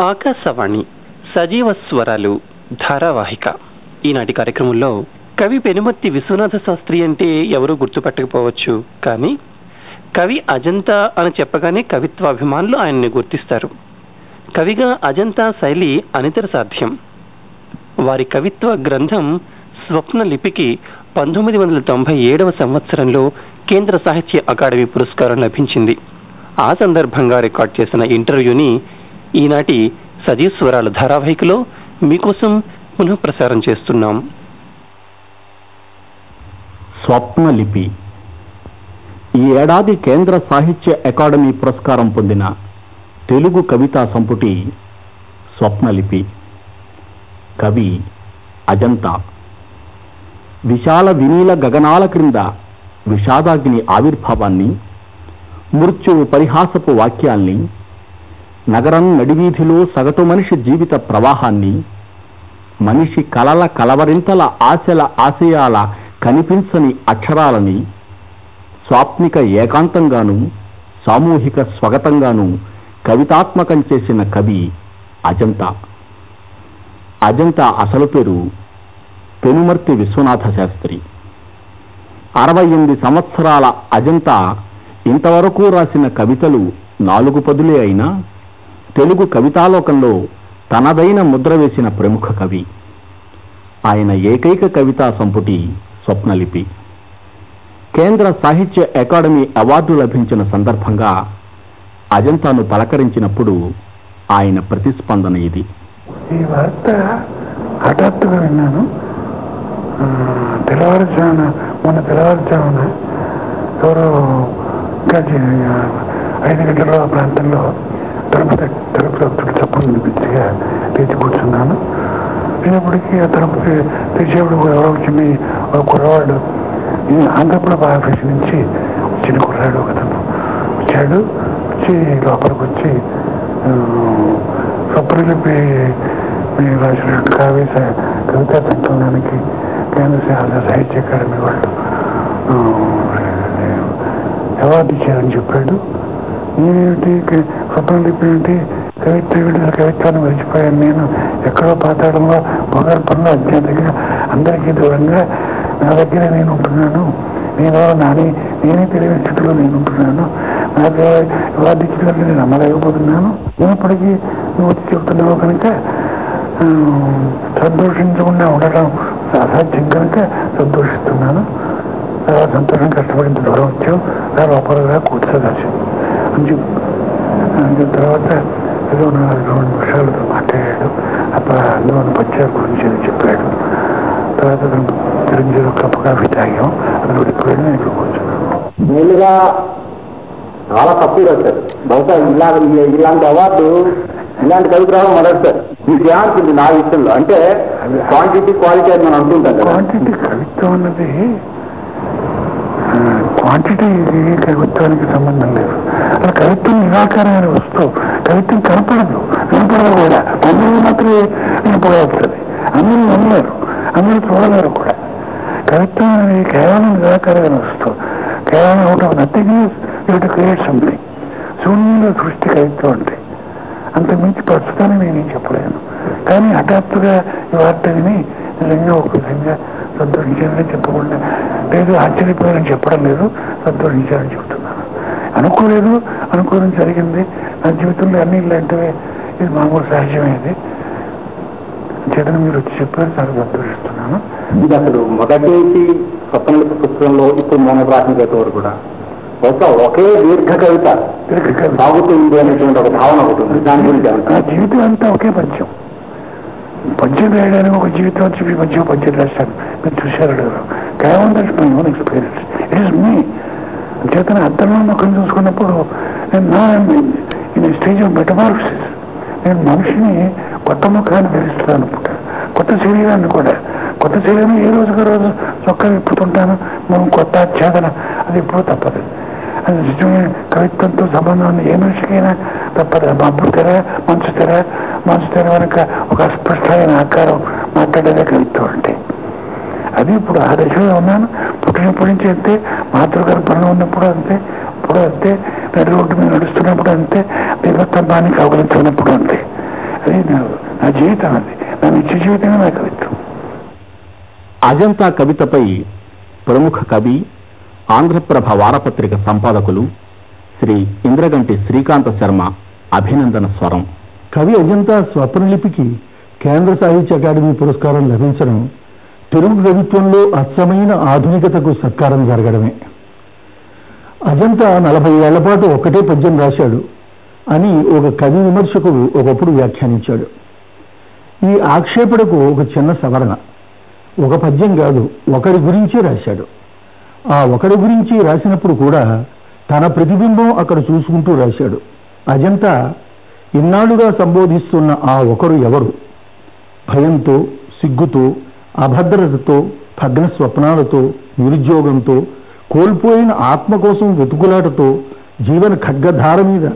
ఆకాశవాణి సజీవ స్వరాలు ధారావాహిక. ఈనాటి కార్యక్రమంలో కవి పెనుమర్తి విశ్వనాథ శాస్త్రి అంటే ఎవరూ గుర్తుపట్టకపోవచ్చు కానీ కవి అజంతా అని చెప్పగానే కవిత్వాభిమానులు ఆయన్ని గుర్తిస్తారు. కవిగా అజంతా శైలి అనితర సాధ్యం. వారి కవిత్వ గ్రంథం స్వప్న లిపికి పంతొమ్మిది వందల తొంభై ఏడవ సంవత్సరంలో కేంద్ర సాహిత్య అకాడమీ పురస్కారం లభించింది. ఆ సందర్భంగా రికార్డ్ చేసిన ఇంటర్వ్యూని ఈనాటి సజీస్వరాల ధారావాహికలో మీకోసం పునః ప్రసారం చేస్తున్నాం. స్వప్నలిపి. ఈ ఏడాది కేంద్ర సాహిత్య అకాడమీ పురస్కారం పొందిన తెలుగు కవితా సంపుటి స్వప్నలిపి. కవి అజంతా. విశాల వినీల గగనాల క్రింద విషాదాగ్ని ఆవిర్భావాన్ని మృత్యువు పరిహాసపు వాక్యాల్ని నగరం నడివీధిలో సగటు మనిషి జీవిత ప్రవాహాన్ని మనిషి కలల కలవరింతల ఆశల ఆశయాల కనిపించని అక్షరాలని స్వాప్నిక ఏకాంతంగాను సామూహిక స్వగతంగాను కవితాత్మకం చేసిన కవి అజంతా. అజంతా అసలు పేరు పెనుమర్తి విశ్వనాథ శాస్త్రి. అరవై ఎనిమిది సంవత్సరాల అజంతా ఇంతవరకు రాసిన కవితలు నాలుగు పదులే అయినా తెలుగు కవితాలోకంలో తనదైన ముద్ర వేసిన ప్రముఖ కవి. ఆయన ఏకైక కవితా సంపుటి స్వప్నలిపి. కేంద్ర సాహిత్య అకాడమీ అవార్డు లభించిన సందర్భంగా అజంతాను పలకరించినప్పుడు ఆయన ప్రతిస్పందన ఇది. ఈ వార్త హఠాత్తుగా విన్నాను. తెల్లవారుజామున మొన్న తెల్లవారుజామున ఎవరో ఐదు గంటల ప్రాంతంలో తలుపు తరపు తలుపు తప్పుడు వినిపించగా లేచి కూర్చున్నాను. అయినప్పటికీ ఆ తలుపు ఎవరో చిన్న ఒక కుర్రవాడు ఆంధ్రప్రభ ఆఫీస్ నుంచి వచ్చిన కుర్రాడు ఒకతను వచ్చాడు. వచ్చి లోపలికి వచ్చి ఆ, రాజు మీరు రాసినట్టు కావ్య కవితా సంకలనానికి కేంద్ర సాహిత్య అకాడమీ వాళ్ళు అవార్డు ఇచ్చారని చెప్పాడు. నేనేమిటి క- స్వప్నలిపి కవిత్వాన్ని మర్చిపోయాను నేను. ఎక్కడో పాతాడంలో భూగర్భంలో అజ్ఞాతంగా అందరికీ దూరంగా నా దగ్గర నేను ఉంటున్నాను. నేను నాని నేనే తెలియని స్థితిలో నేను ఉంటున్నాను. నాకు అవార్డు ఇచ్చినట్లు నేను నమ్మలేకపోతున్నాను. ఇప్పటికీ నువ్వు వచ్చి చెప్తున్నావు కనుక సంతోషించకుండా ఉండటం అసాధ్యం కనుక సంతోషిస్తున్నాను. చాలా సంతోషం కష్టపడిన దూరం వచ్చావు. నా లోపలగా కూర్చోదాచి అని చెప్పి తర్వాత ఏదో నాలుగు రెండు నిమిషాలతో మాట్లాడాడు. అప్పుడు అందులో పచ్చల గురించి చెప్పాడు. తర్వాత చిరంజీవి కప్పు కాఫీ తాగాం. అతను వెళ్ళిపోయాడు నేను ఇక్కడ కూర్చున్నాను మెయిన్గా చాలా తక్కువ రాశారు బహుశా ఇలా ఇలాంటి అవార్డు ఇలాంటి కవిత రావడం మొదటిసారి మీకు ఏమనుకుంది నా విషయంలో అంటే క్వాంటిటీ క్వాలిటీ అని మనం అంటుంటాం క్వాంటిటీ కవిత్వం అన్నది క్వాంటిటీ కవిత్వానికి సంబంధం లేదు. అలా కవిత్వం నిరాకారమైన వస్తువు. కవిత్వం కనపడదు. కనపడదు కూడా. అందరూ మాత్రమే వినపడవుతుంది అందరూ నమ్మలేరు. అందరూ చూడలేరు కూడా. కవిత్వం అనేది కేవలం నిరాకారమైన వస్తువు. కేవలం out of nothing you to create something. శూన్యంలో సృష్టి కవిత్వం అంటే. అంత మించి ప్రస్తుతాన్ని నేను చెప్పలేను. కానీ హఠాత్తుగా ఈ వార్త విని నిజంగా ఒక విధంగా సంతోషించానని చెప్పకుండా లేదు ఆశ్చర్యపోయానని చెప్పడం లేదు సంతోషించానని చెప్తున్నాను. అనుకోలేదు అనుకోవడం జరిగింది. నా జీవితంలో అన్ని ఇలాంటివే. ఇది మామూలు సహజమేది చేతను మీరు వచ్చి చెప్పారు చాలా సంతోషిస్తున్నాను. ఇది అసలు మొదటి నుంచి స్వప్నలిపి పుస్తకంలో ఇప్పుడు మొన్న రాసిన వరకు కూడా. బహుశా ఒకే దీర్ఘ కవిత. సాగుతుంది అనేటువంటి ఒక భావన ఒకటి దాని గురించి జీవితం అంతా ఒకే పద్యం పద్యం వేయడానికి ఒక జీవితం వచ్చి మీ మధ్య పద్యం రాశాను మీరు చూశారు లేదో. కేవలం that my own experience it is మీ చేతన అద్దంలో ముఖం చూసుకున్నప్పుడు నేను నా ఇన్ స్టేజ్ ఆఫ్ మెటమార్ఫిసిస్ నేను మనిషిని కొత్త ముఖాన్ని ధరిస్తాను అనుకుంటా. కొత్త శరీరాన్ని కూడా. కొత్త శరీరం ఏ రోజుగా రోజు చొక్కా విప్పుతుంటాను. మనం కొత్త ఆచ్ఛాదన. అది ఎప్పుడూ తప్పదు. నిజమే కవిత్వంతో సంబంధం ఏ మనిషికైనా తప్పదు. మబ్బు తెర మంచు తెర మంచు తెర వెనుక ఒక అస్పష్టమైన ఆకారం మాట్లాడేదే కవిత్వం అంటే. అది ఇప్పుడు ఆ దశలో ఉన్నాను. పుట్టినప్పటి నుంచి అంతే మాతృగర్భంలో ఉన్నప్పుడు అంతే ఇప్పుడు అంతే నడి రోడ్డు మీద నడుస్తున్నప్పుడు అంతే దీపస్తంభానికి అవగలించినప్పుడు అంతే. నా- నా జీవితం అది. నా నిత్య జీవితమే నా కవిత్వం. అజంతా కవితపై ప్రముఖ కవి ఆంధ్రప్రభ వారపత్రిక సంపాదకులు శ్రీ ఇంద్రగంటి శ్రీకాంత శర్మ అభినందన స్వరం. కవి అజంతా స్వప్నలిపికి కేంద్ర సాహిత్య అకాడమీ పురస్కారం లభించడం తెలుగు కవిత్వంలో అచ్చమైన ఆధునికతకు సత్కారం జరగడమే. అజంతా నలభై ఏళ్ళ పాటు ఒక్కటే పద్యం రాశాడు అని ఒక కవి విమర్శకుడు ఒకప్పుడు వ్యాఖ్యానించాడు. ఈ ఆక్షేపణకు ఒక చిన్న సవరణ. ఒక పద్యం కాదు ఒకరి గురించే రాశాడు. ఆ ఒకడి గురించి రాసినప్పుడు కూడా తన ప్రతిబింబం అక్కడ చూసుకుంటూ రాశాడు. అజంతా ఇన్నాళ్ళుగా సంబోధిస్తున్న ఆ ఒకరు ఎవరు? భయంతో సిగ్గుతో అభద్రతతో భగ్న స్వప్నాలతో నిరుద్యోగంతో కోల్పోయిన ఆత్మ కోసం వెతుకులాటతో జీవన ఖడ్గధార మీద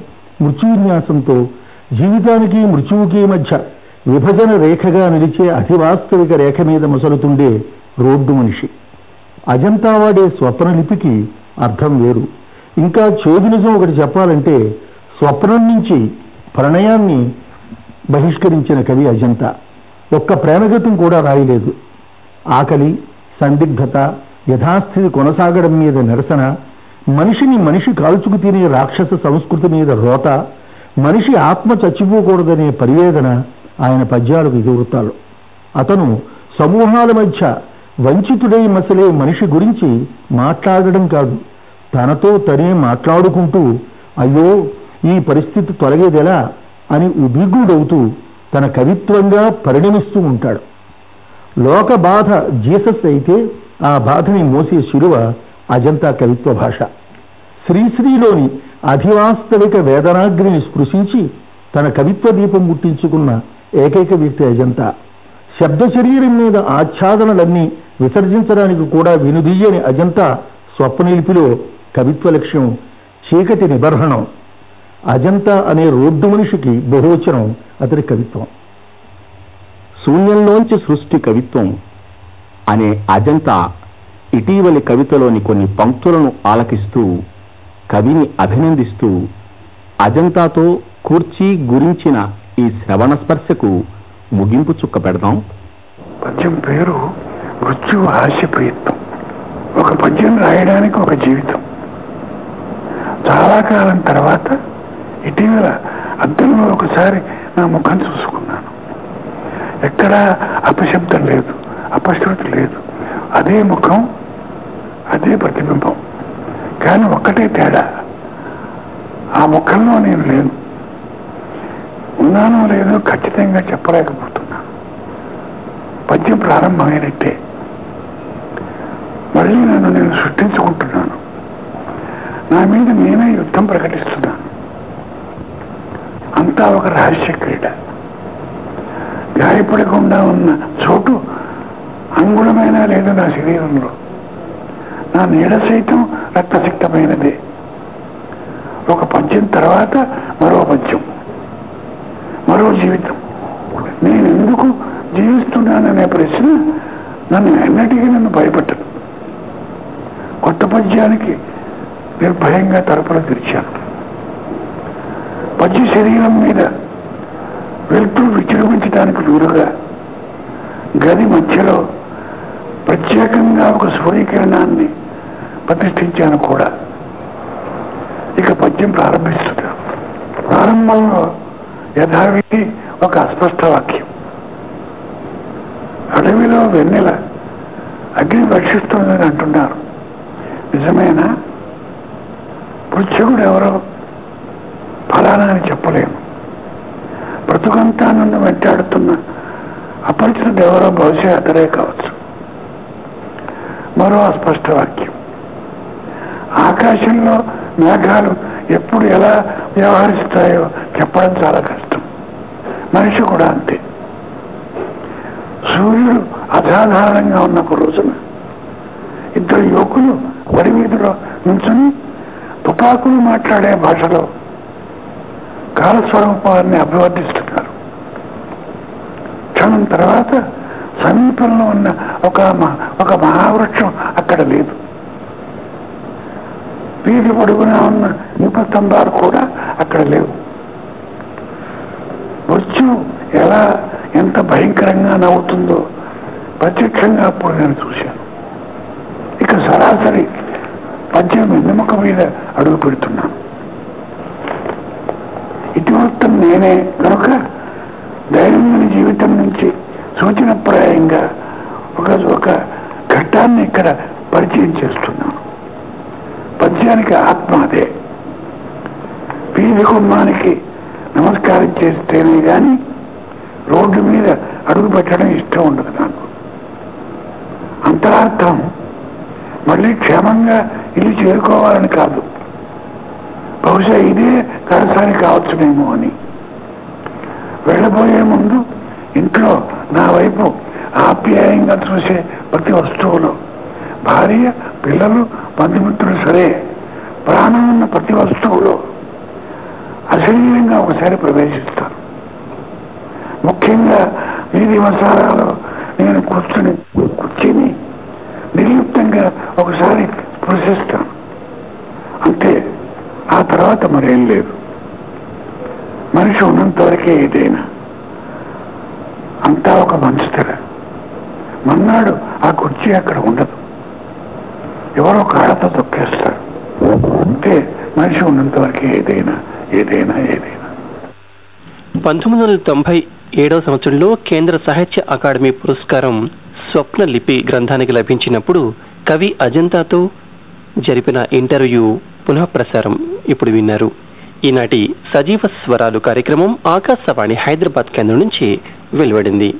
మృత్యువిన్యాసంతో జీవితానికి మృత్యువుకి మధ్య విభజన రేఖగా నిలిచే అతివాస్తవిక రేఖ మీద మొసలుతుండే రోడ్డు మనిషి. అజంతా వాడే స్వప్నలిపికి అర్థం వేరు. ఇంకా చోది నిజం ఒకటి చెప్పాలంటే స్వప్నం నుంచి ప్రణయాన్ని బహిష్కరించిన కవి అజంతా. ఒక్క ప్రేమగతం కూడా రాయలేదు. ఆకలి సందిగ్ధత యథాస్థితి కొనసాగడం మీద నిరసన మనిషిని మనిషి కాల్చుకు తినే రాక్షస సంస్కృతి మీద రోత మనిషి ఆత్మ చచ్చిపోకూడదనే పరివేదన ఆయన పద్యాలకు ఇతివృత్తాలు అతను సమూహాల మధ్య వంచితుడై మసలే మనిషి గురించి మాట్లాడడం కాదు. తనతో తనే మాట్లాడుకుంటూ అయ్యో ఈ పరిస్థితి తొలగేదెలా అని ఉద్విగ్నుడవుతూ తన కవిత్వంగా పరిణమిస్తూ ఉంటాడు. లోక బాధ జీసస్ అయితే ఆ బాధని మోసే శిలువ అజంతా కవిత్వ భాష. శ్రీశ్రీలోని అధివాస్తవిక వేదనాగ్రిని స్పృశించి తన కవిత్వ దీపం ముట్టించుకున్న ఏకైక వ్యక్తి అజంతా. శబ్ద శరీరం మీద ఆచ్ఛాదనలన్నీ విసర్జించడానికి కూడా వినుదీయని అజంతా స్వప్నలిపిలో కవిత్వ లక్ష్యం చీకటి నిబర్హణం. అజంతా అనే రోడ్డు మనిషికి బహువచనం అతడి కవిత్వం. శూన్యంలోంచి సృష్టి కవిత్వం అనే అజంతా ఇటీవలి కవితలోని కొన్ని పంక్తులను ఆలకిస్తూ కవిని అభినందిస్తూ అజంతాతో కూర్చి గురించిన ఈ శ్రవణ స్పర్శకు ముగింపు చుక్క పెడదాం. పద్యం పేరు మృత్యు హాస్య ప్రయత్నం. ఒక పద్యం రాయడానికి ఒక జీవితం. చాలా కాలం తర్వాత ఇటీవల అద్దంలో ఒకసారి నా ముఖం చూసుకున్నాను. ఎక్కడా అపశబ్దం లేదు అపశృతి లేదు. అదే ముఖం అదే ప్రతిబింబం. కానీ ఒక్కటే తేడా ఆ ముఖంలో నేను లేను. ఉన్నానో లేదో ఖచ్చితంగా చెప్పలేకపోతున్నాను. పద్యం ప్రారంభమైనట్టే. మళ్ళీ నన్ను నేను సృష్టించుకుంటున్నాను. నా మీద నేనే యుద్ధం ప్రకటిస్తున్నాను. అంతా ఒక రహస్య క్రీడ. గాయపడకుండా ఉన్న చోటు అంగుళమైన లేదు నా శరీరంలో. నా నీడ సైతం రక్తసిక్తమైనదే. ఒక పద్యం తర్వాత మరో పద్యం. జీవితం. నేను ఎందుకు జీవిస్తున్నాననే ప్రశ్న నన్ను ఎన్నటికీ నన్ను భయపెట్టను కొత్త పద్యానికి నిర్భయంగా తరపున తెరిచాను. పద్య శరీరం మీద వెళ్తూ విజృంభించడానికి వీలుగా గది మధ్యలో ప్రత్యేకంగా ఒక సూర్యకిరణాన్ని ప్రతిష్ఠించాను కూడా. ఇక పద్యం ప్రారంభిస్తున్నాను ప్రారంభంలో యథావిధి ఒక అస్పష్ట వాక్యం. అడవిలో వెన్నెల అగ్ని రక్షిస్తుందని అంటున్నారు. నిజమేనా? పృచ్ఛకుడు ఎవరో ఫలానా అని చెప్పలేము. బ్రతుకంతా నన్ను వెంటాడుతున్న అపరిచితుడు ఎవరో బహుశా అతడే కావచ్చు. మరో అస్పష్ట వాక్యం. ఆకాశంలో మేఘాలు ఎప్పుడు ఎలా వ్యవహరిస్తాయో చెప్పడం చాలా కష్టం. మనిషి కూడా అంతే. సూర్యుడు అసాధారణంగా ఉన్న ఒక రోజున ఇద్దరు యువకులు వరి వీధిలో నుంచుని తుపాకులు మాట్లాడే భాషలో కాలస్వరూపాన్ని అభివర్ధిస్తున్నారు క్షణం తర్వాత సమీపంలో ఉన్న ఒక మ- ఒక మహావృక్షం అక్కడ లేదు. వీధి పొడుగునా ఉన్న ఇనుప కూడా అక్కడ లేవు వచ్చు ఎలా ఎంత భయంకరంగా నవ్వుతుందో ప్రత్యక్షంగా అప్పుడు నేను చూశాను. ఇక సరాసరి పద్యం వెన్నెముక మీద అడుగు పెడుతున్నాను ఇతివృత్తం నేనే కనుక దైనందిన జీవితం నుంచి సూచనప్రాయంగా ఒక ఒక ఘట్టాన్ని ఇక్కడ పరిచయం చేస్తున్నాను పద్యానికి ఆత్మ అదే. వీధి కుమ్మానికి నమస్కారం చేస్తేనే కానీ రోడ్డు మీద అడుగు పెట్టడం ఇష్టం ఉండదు నాకు. అంతరార్థం. మళ్ళీ క్షేమంగా ఇల్లు చేరుకోవాలని కాదు. బహుశా ఇదే కరసాని కావచ్చునేమో అని. వెళ్ళబోయే ముందు ఇంట్లో నా వైపు ఆప్యాయంగా చూసే ప్రతి వస్తువులు. భార్య పిల్లలు బంధుమిత్రులు సరే. ప్రాణం ఉన్న ప్రతి వస్తువులు. అశరీరంగా ఒకసారి ప్రవేశిస్తాం ముఖ్యంగా వీధి మసాలాలో నేను కూర్చుని కూర్చుని నిర్లిప్తంగా ఒకసారి స్పృశిస్తాను అంటే ఆ తర్వాత మరేం లేదు. మనిషి ఉన్నంత వరకే ఏదైనా. అంతా ఒక మంచుతెర మన్నాడు ఆ కుర్చీ అక్కడ ఉండదు. ఎవరో కాళ్ళతో తొక్కేస్తారు. అంటే మనిషి ఉన్నంత వరకే ఏదైనా ఏదైనా ఏదైనా. పంతొమ్మిది వందల తొంభై ఏడవ సంవత్సరంలో కేంద్ర సాహిత్య అకాడమీ పురస్కారం స్వప్న లిపి గ్రంథానికి లభించినప్పుడు కవి అజంతాతో జరిపిన ఇంటర్వ్యూ పునః ప్రసారం ఇప్పుడు విన్నారు. ఈనాటి సజీవ స్వరాలు కార్యక్రమం ఆకాశవాణి హైదరాబాద్ కేంద్రం నుంచి వెలువడింది.